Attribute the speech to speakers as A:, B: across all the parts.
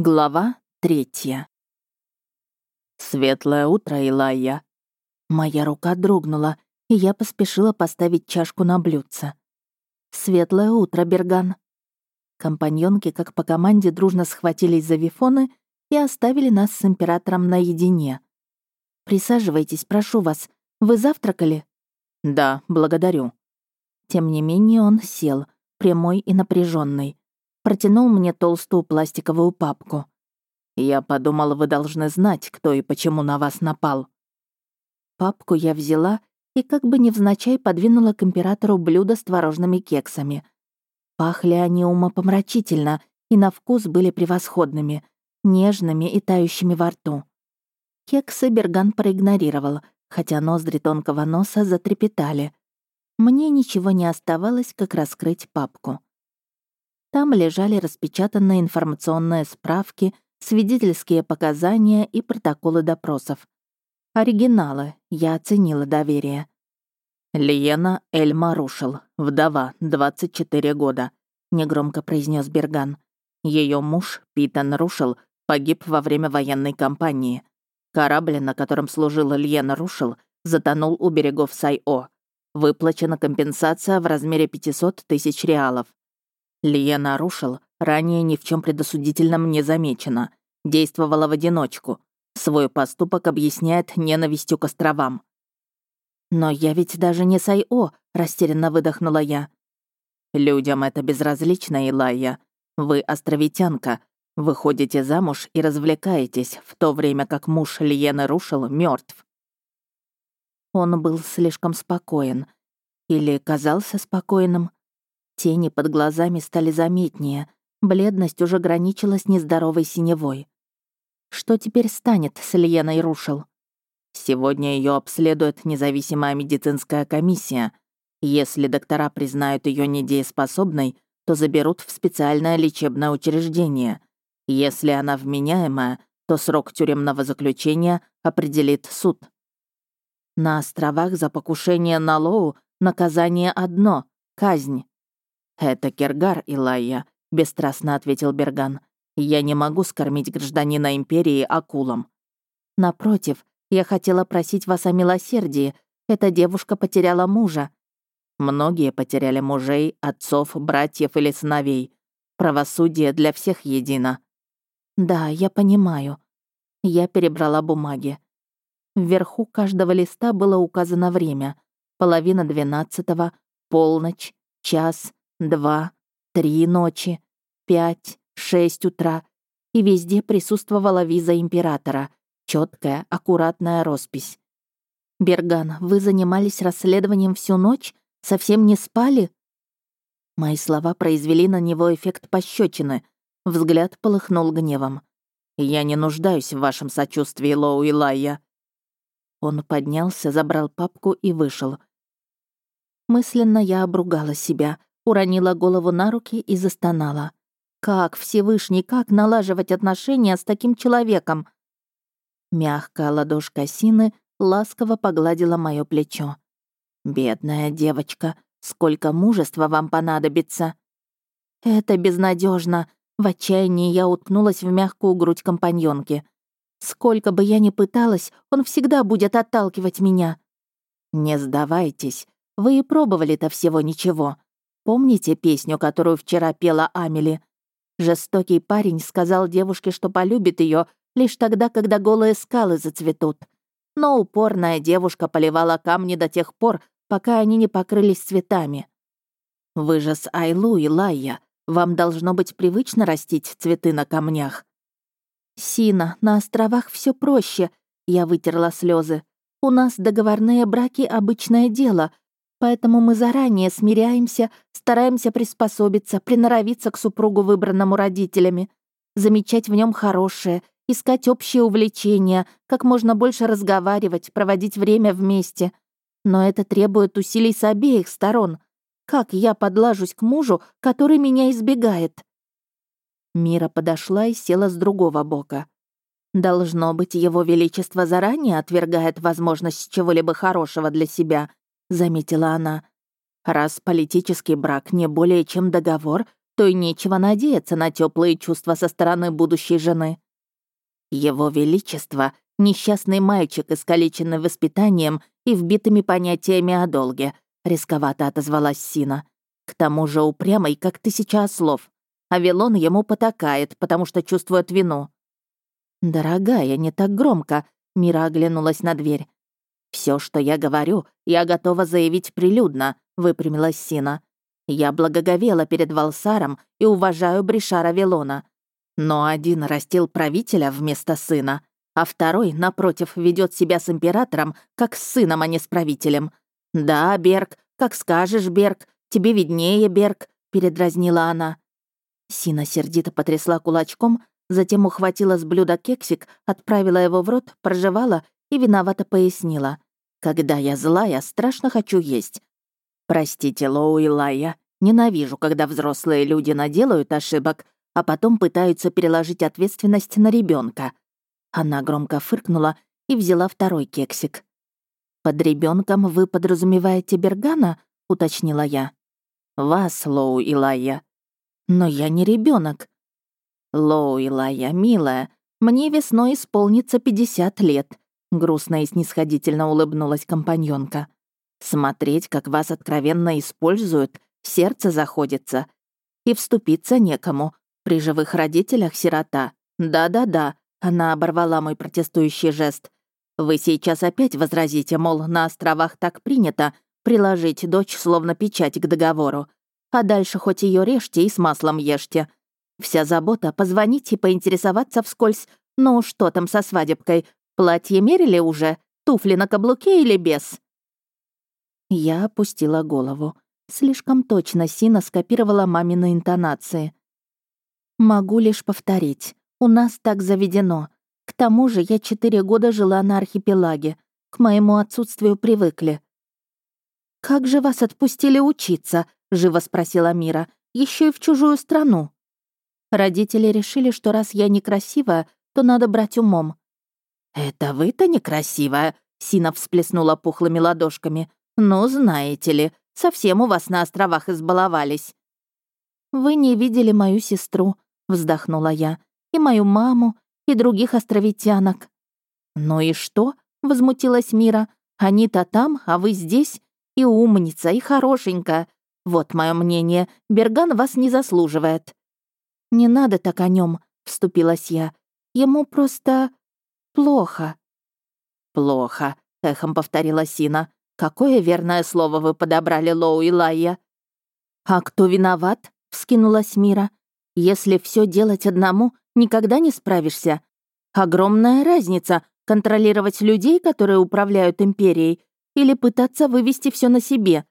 A: Глава третья. «Светлое утро, Илайя!» Моя рука дрогнула, и я поспешила поставить чашку на блюдце. «Светлое утро, Берган!» Компаньонки, как по команде, дружно схватились за вифоны и оставили нас с императором наедине. «Присаживайтесь, прошу вас. Вы завтракали?» «Да, благодарю». Тем не менее он сел, прямой и напряженный протянул мне толстую пластиковую папку. «Я подумал, вы должны знать, кто и почему на вас напал». Папку я взяла и как бы невзначай подвинула к императору блюдо с творожными кексами. Пахли они умопомрачительно и на вкус были превосходными, нежными и тающими во рту. Кексы Берган проигнорировал, хотя ноздри тонкого носа затрепетали. Мне ничего не оставалось, как раскрыть папку. Там лежали распечатанные информационные справки, свидетельские показания и протоколы допросов. Оригиналы, я оценила доверие. «Лиена Эльма Рушел, вдова, 24 года», — негромко произнес Берган. Ее муж, Питан Рушел, погиб во время военной кампании. Корабль, на котором служила Лиена Рушел, затонул у берегов Сайо. Выплачена компенсация в размере 500 тысяч реалов. Лия нарушил, ранее ни в чем предосудительном не замечено. Действовала в одиночку. Свой поступок объясняет ненавистью к островам. «Но я ведь даже не Сайо», — растерянно выдохнула я. «Людям это безразлично, Илайя. Вы островитянка. Выходите замуж и развлекаетесь, в то время как муж Лиены Рушил мертв. Он был слишком спокоен. Или казался спокойным. Тени под глазами стали заметнее, бледность уже граничила с нездоровой синевой. Что теперь станет с Ильеной Рушел? Сегодня ее обследует независимая медицинская комиссия. Если доктора признают ее недееспособной, то заберут в специальное лечебное учреждение. Если она вменяемая, то срок тюремного заключения определит суд. На островах за покушение на Лоу наказание одно — казнь. «Это Кергар, Илайя», — бесстрастно ответил Берган. «Я не могу скормить гражданина Империи акулам». «Напротив, я хотела просить вас о милосердии. Эта девушка потеряла мужа». «Многие потеряли мужей, отцов, братьев или сыновей. Правосудие для всех едино». «Да, я понимаю». Я перебрала бумаги. Вверху каждого листа было указано время. Половина двенадцатого, полночь, час, два, три ночи, пять, шесть утра, и везде присутствовала виза императора, четкая, аккуратная роспись. «Берган, вы занимались расследованием всю ночь? Совсем не спали?» Мои слова произвели на него эффект пощечины. Взгляд полыхнул гневом. «Я не нуждаюсь в вашем сочувствии, Лоу и Лайя». Он поднялся, забрал папку и вышел. Мысленно я обругала себя уронила голову на руки и застонала. «Как, Всевышний, как налаживать отношения с таким человеком?» Мягкая ладошка Сины ласково погладила мое плечо. «Бедная девочка, сколько мужества вам понадобится!» «Это безнадежно. В отчаянии я уткнулась в мягкую грудь компаньонки. «Сколько бы я ни пыталась, он всегда будет отталкивать меня». «Не сдавайтесь. Вы и пробовали-то всего ничего. Помните песню, которую вчера пела Амели? Жестокий парень сказал девушке, что полюбит ее лишь тогда, когда голые скалы зацветут. Но упорная девушка поливала камни до тех пор, пока они не покрылись цветами. Вы же с Айлу и Лайя. Вам должно быть привычно растить цветы на камнях. Сина, на островах все проще. Я вытерла слезы. У нас договорные браки — обычное дело, Поэтому мы заранее смиряемся, стараемся приспособиться, приноровиться к супругу, выбранному родителями, замечать в нем хорошее, искать общие увлечения, как можно больше разговаривать, проводить время вместе. Но это требует усилий с обеих сторон. Как я подлажусь к мужу, который меня избегает? Мира подошла и села с другого бока. Должно быть, его величество заранее отвергает возможность чего-либо хорошего для себя — заметила она. «Раз политический брак не более чем договор, то и нечего надеяться на теплые чувства со стороны будущей жены. Его Величество — несчастный мальчик, искалеченный воспитанием и вбитыми понятиями о долге, рисковато отозвалась Сина. К тому же упрямый, как тысяча ослов. А Вилон ему потакает, потому что чувствует вину. «Дорогая, не так громко», — Мира оглянулась на дверь. Все, что я говорю, я готова заявить прилюдно», — выпрямилась Сина. «Я благоговела перед Валсаром и уважаю Бришара Вилона. Но один растил правителя вместо сына, а второй, напротив, ведет себя с императором, как с сыном, а не с правителем. Да, Берг, как скажешь, Берг, тебе виднее, Берг», — передразнила она. Сина сердито потрясла кулачком, затем ухватила с блюда кексик, отправила его в рот, прожевала и виновато пояснила. «Когда я злая, страшно хочу есть. Простите, Лоу и Лая, ненавижу, когда взрослые люди наделают ошибок, а потом пытаются переложить ответственность на ребенка. Она громко фыркнула и взяла второй кексик. «Под ребенком вы подразумеваете Бергана?» — уточнила я. «Вас, Лоу и Лая». «Но я не ребенок. «Лоу и Лая, милая, мне весной исполнится 50 лет. Грустно и снисходительно улыбнулась компаньонка. «Смотреть, как вас откровенно используют, сердце заходится. И вступиться некому. При живых родителях сирота. Да-да-да», она оборвала мой протестующий жест. «Вы сейчас опять возразите, мол, на островах так принято приложить дочь словно печать к договору. А дальше хоть ее режьте и с маслом ешьте. Вся забота — позвонить и поинтересоваться вскользь, ну что там со свадебкой, Платье мерили уже? Туфли на каблуке или без?» Я опустила голову. Слишком точно Сина скопировала мамины интонации. «Могу лишь повторить. У нас так заведено. К тому же я четыре года жила на архипелаге. К моему отсутствию привыкли». «Как же вас отпустили учиться?» — живо спросила Мира. Еще и в чужую страну». Родители решили, что раз я некрасивая, то надо брать умом. «Это вы-то некрасивая», — Сина всплеснула пухлыми ладошками. «Ну, знаете ли, совсем у вас на островах избаловались». «Вы не видели мою сестру», — вздохнула я, «и мою маму, и других островитянок». «Ну и что?» — возмутилась Мира. «Они-то там, а вы здесь, и умница, и хорошенькая. Вот мое мнение, Берган вас не заслуживает». «Не надо так о нем, вступилась я. «Ему просто...» «Плохо». «Плохо», — эхом повторила Сина. «Какое верное слово вы подобрали, Лоу и Лайя?» «А кто виноват?» — вскинулась Мира. «Если все делать одному, никогда не справишься. Огромная разница — контролировать людей, которые управляют империей, или пытаться вывести все на себе.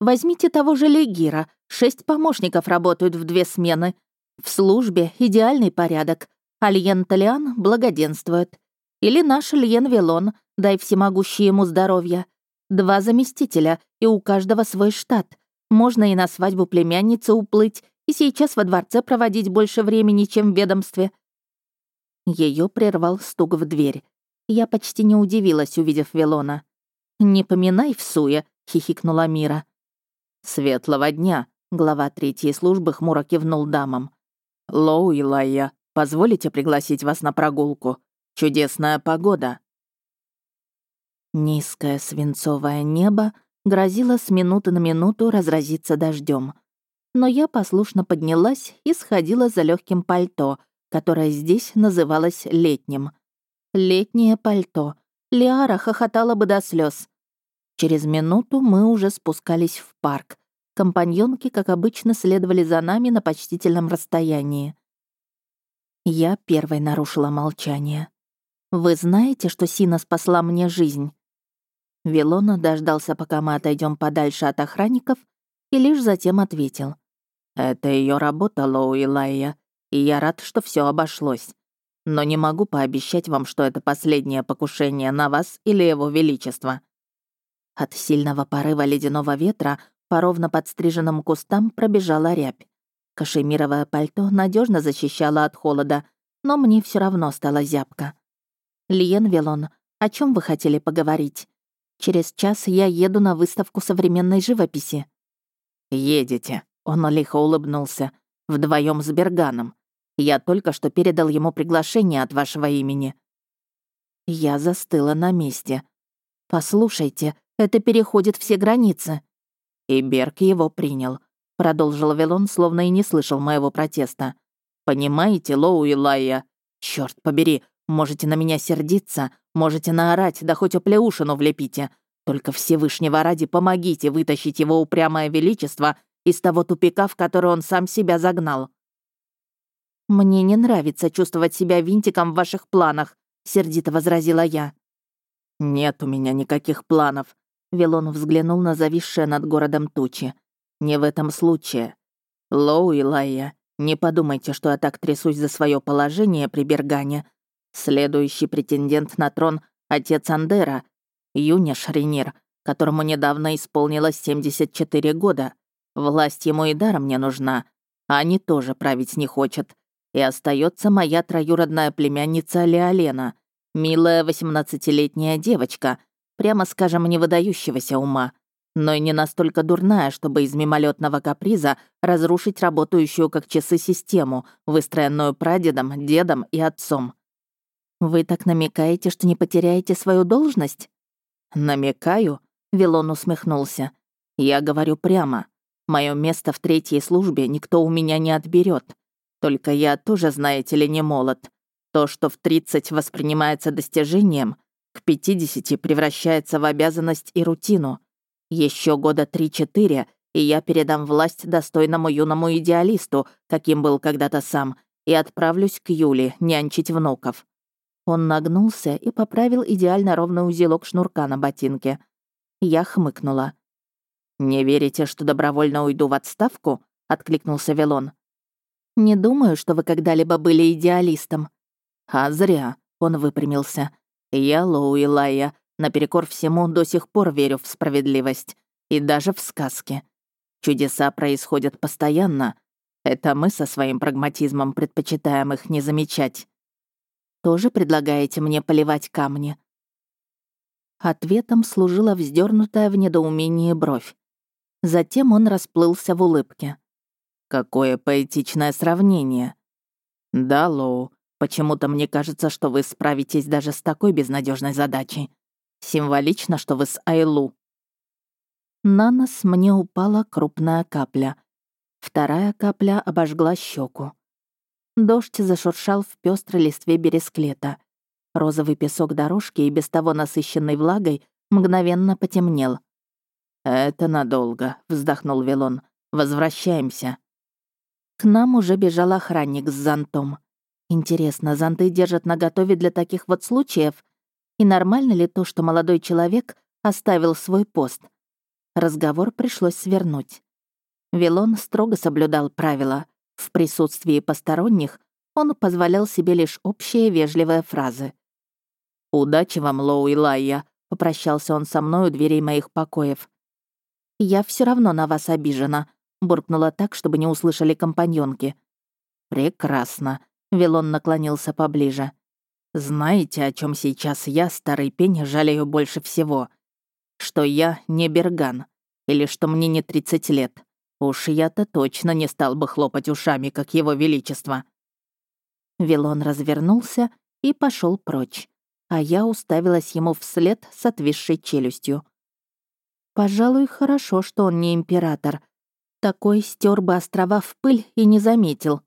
A: Возьмите того же Легира. Шесть помощников работают в две смены. В службе идеальный порядок. Альен Талиан благоденствует. Или наш Льен Вилон, дай всемогущий ему здоровья. Два заместителя, и у каждого свой штат. Можно и на свадьбу племянницы уплыть, и сейчас во дворце проводить больше времени, чем в ведомстве. Ее прервал стук в дверь. Я почти не удивилась, увидев Вилона. «Не поминай в суе», — хихикнула Мира. «Светлого дня», — глава третьей службы хмуро кивнул дамам. «Лоу и Лайя, Позволите пригласить вас на прогулку? Чудесная погода». Низкое свинцовое небо грозило с минуты на минуту разразиться дождем. Но я послушно поднялась и сходила за легким пальто, которое здесь называлось летним. Летнее пальто. Лиара хохотала бы до слез. Через минуту мы уже спускались в парк. Компаньонки, как обычно, следовали за нами на почтительном расстоянии. Я первой нарушила молчание. «Вы знаете, что Сина спасла мне жизнь?» Вилона дождался, пока мы отойдем подальше от охранников, и лишь затем ответил. «Это ее работа, Лоу и Лайя, и я рад, что все обошлось. Но не могу пообещать вам, что это последнее покушение на вас или его величество». От сильного порыва ледяного ветра по ровно подстриженным кустам пробежала рябь. Кашемировое пальто надежно защищало от холода, но мне все равно стало зябко. «Лиен Велон, о чем вы хотели поговорить? Через час я еду на выставку современной живописи». «Едете», — он лихо улыбнулся. вдвоем с Берганом. Я только что передал ему приглашение от вашего имени». Я застыла на месте. «Послушайте, это переходит все границы». И Берг его принял. Продолжил Велон, словно и не слышал моего протеста. «Понимаете, Лоу и Лайя? Черт побери, можете на меня сердиться, можете наорать, да хоть оплеушину влепите. Только Всевышнего ради помогите вытащить его упрямое величество из того тупика, в который он сам себя загнал». «Мне не нравится чувствовать себя винтиком в ваших планах», — сердито возразила я. «Нет у меня никаких планов», — Вилон взглянул на зависшие над городом тучи. «Не в этом случае. Лоу и Лайя, не подумайте, что я так трясусь за свое положение при Бергане. Следующий претендент на трон — отец Андера, Юня Шринир, которому недавно исполнилось 74 года. Власть ему и даром не нужна, а они тоже править не хочет и остается моя троюродная племянница Леолена, милая восемнадцатилетняя девочка, прямо скажем, не выдающегося ума, но и не настолько дурная, чтобы из мимолетного каприза разрушить работающую как часы систему, выстроенную прадедом, дедом и отцом. «Вы так намекаете, что не потеряете свою должность?» «Намекаю?» — Вилон усмехнулся. «Я говорю прямо. Мое место в третьей службе никто у меня не отберет. Только я тоже, знаете ли, не молод. То, что в 30 воспринимается достижением, к 50 превращается в обязанность и рутину. Еще года 3-4, и я передам власть достойному юному идеалисту, каким был когда-то сам, и отправлюсь к Юле нянчить внуков». Он нагнулся и поправил идеально ровный узелок шнурка на ботинке. Я хмыкнула. «Не верите, что добровольно уйду в отставку?» — откликнулся Велон. «Не думаю, что вы когда-либо были идеалистом». «А зря», — он выпрямился. «Я, Лоу и Лайя, наперекор всему до сих пор верю в справедливость. И даже в сказки. Чудеса происходят постоянно. Это мы со своим прагматизмом предпочитаем их не замечать. Тоже предлагаете мне поливать камни?» Ответом служила вздернутая в недоумении бровь. Затем он расплылся в улыбке. Какое поэтичное сравнение. Да, Лоу, почему-то мне кажется, что вы справитесь даже с такой безнадежной задачей. Символично, что вы с Айлу. На нос мне упала крупная капля. Вторая капля обожгла щеку. Дождь зашуршал в пестрой листве бересклета. Розовый песок дорожки и без того насыщенной влагой мгновенно потемнел. «Это надолго», — вздохнул Вилон. «Возвращаемся». К нам уже бежал охранник с зонтом. Интересно, зонты держат наготове для таких вот случаев? И нормально ли то, что молодой человек оставил свой пост? Разговор пришлось свернуть. Вилон строго соблюдал правила. В присутствии посторонних он позволял себе лишь общие вежливые фразы. «Удачи вам, Лоу и Лайя», — попрощался он со мной у дверей моих покоев. «Я все равно на вас обижена», буркнула так, чтобы не услышали компаньонки. «Прекрасно», — Вилон наклонился поближе. «Знаете, о чем сейчас я, старый пень, жалею больше всего? Что я не Берган, или что мне не 30 лет. Уж я-то точно не стал бы хлопать ушами, как его величество». Вилон развернулся и пошел прочь, а я уставилась ему вслед с отвисшей челюстью. Пожалуй, хорошо, что он не император, такой стер бы острова в пыль и не заметил.